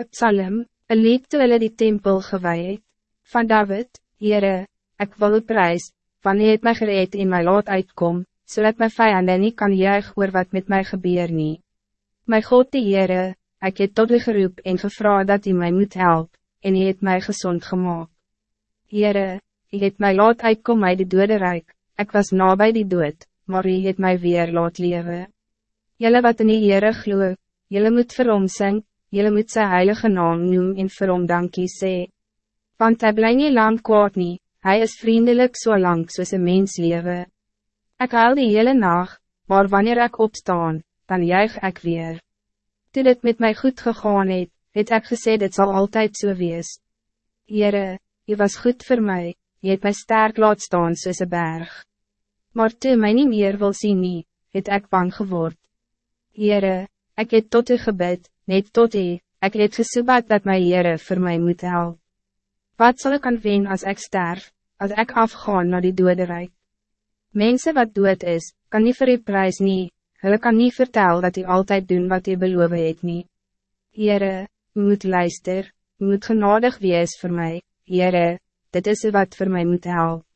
Een psalm, een lied toe hulle die tempel gewaai het. Van David, Heere, ek wil u prijs, van u het my gereed in my laat uitkom, zodat mijn vijanden niet kan juig oor wat met mij gebeur nie. My God die Heere, ek het tot u geroep en gevra dat u mij moet help, en u het mij gezond gemaakt. Heere, u het my laat uitkom my die dode rijk, ek was nabij die dood, maar u het mij weer laat lewe. Jelle wat in die Heere gloe, jelle moet vir hom sing, Jelle moet sy heilige naam noem en vir hom dankie sê. Want hy bly nie lang kwaad nie, hy is vriendelijk so lang soos een mens lewe. Ek huil die hele nacht, maar wanneer ik opstaan, dan juig ik weer. Toen het met mij goed gegaan het, het ek gesê dit zal altijd zo so wees. Heere, je was goed voor mij, je het mij sterk laat staan soos een berg. Maar toe my nie meer wil zien nie, het ek bang geword. Heere, ik het tot u gebed, net tot u, ik het gesoebat dat my Heere voor mij moet helpen. Wat zal ik aan wen als ik sterf, als ik afgaan naar die dode rijk? Mensen wat dood is, kan niet voor u prijs nie, hulle kan niet vertellen dat u altijd doen wat u beloof het nie. Heere, u moet luister, u moet genadig wees voor mij, Heere, dit is wat voor mij moet helpen.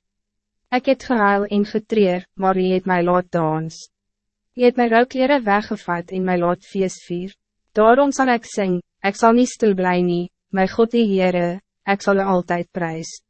Ik het gehuil en getreer, maar u het mij laat dans. U het my rouwkleren weggevat en my laat feest vier. Daarom zal ik zingen, ik zal niet stil blij nie, my God die Heere, ik zal u altijd prijzen.